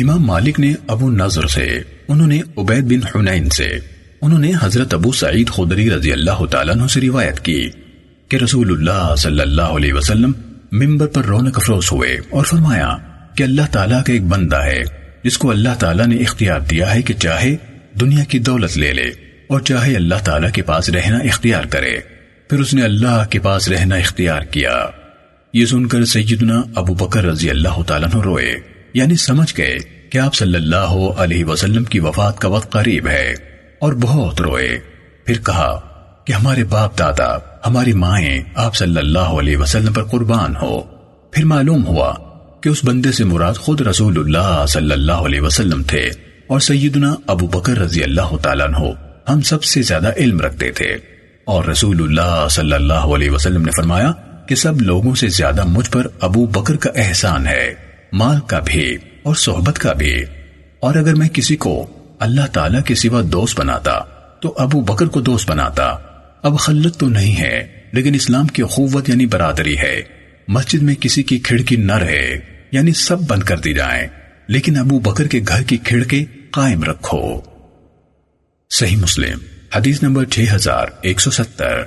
امام مالک نے ابو نظر سے، انہوں نے عبید بن حنین سے، انہوں نے حضرت ابو سعید خدری رضی اللہ تعالیٰ عنہ سے روایت کی کہ رسول اللہ صلی اللہ علیہ وسلم ممبر پر رونق افروز ہوئے اور فرمایا کہ اللہ تعالیٰ کا ایک بندہ ہے، جس کو اللہ تعالیٰ نے اختیار دیا ہے کہ چاہے دنیا کی دولت لے لے اور چاہے اللہ تعالیٰ کے پاس رہنا اختیار کرے۔ پھر اس نے اللہ کے پاس رہنا اختیار کیا۔ یہ سن کر سیدنا ابو بکر رضی اللہ تعالیٰ روئے۔ یعنی سمجھ گئے کہ آپ صلی اللہ علیہ وسلم کی وفات کا وقت قریب ہے اور بہت روئے۔ پھر کہا کہ ہمارے باپ دادا، ہماری مائیں آپ صلی اللہ علیہ وسلم پر قربان ہو۔ پھر معلوم ہوا کہ اس بندے سے مراد خود رسول اللہ صلی اللہ علیہ وسلم تھے اور سیدنا ابو بکر رضی اللہ تعالیٰ عنہ ہم سب سے زیادہ علم رکھتے تھے۔ اور رسول اللہ صلی اللہ علیہ وسلم نے فرمایا کہ سب لوگوں سے زیادہ مجھ پر ابو بکر کا احسان ہے۔ مال کا بھی اور صحبت کا بھی۔ اور اگر میں کسی کو اللہ تعالیٰ کے سوا دوست بناتا، تو ابو بکر کو دوست بناتا۔ اب خلت تو نہیں ہے، لیکن اسلام کی قوت یعنی برادری ہے۔ مسجد میں کسی کی کھڑکی نہ رہے یعنی سب بند کر دی جائیں۔ لیکن ابو بکر کے گھر کی کھڑکے قائم رکھو۔ صحیح مسلم، حدیث نمبر 6170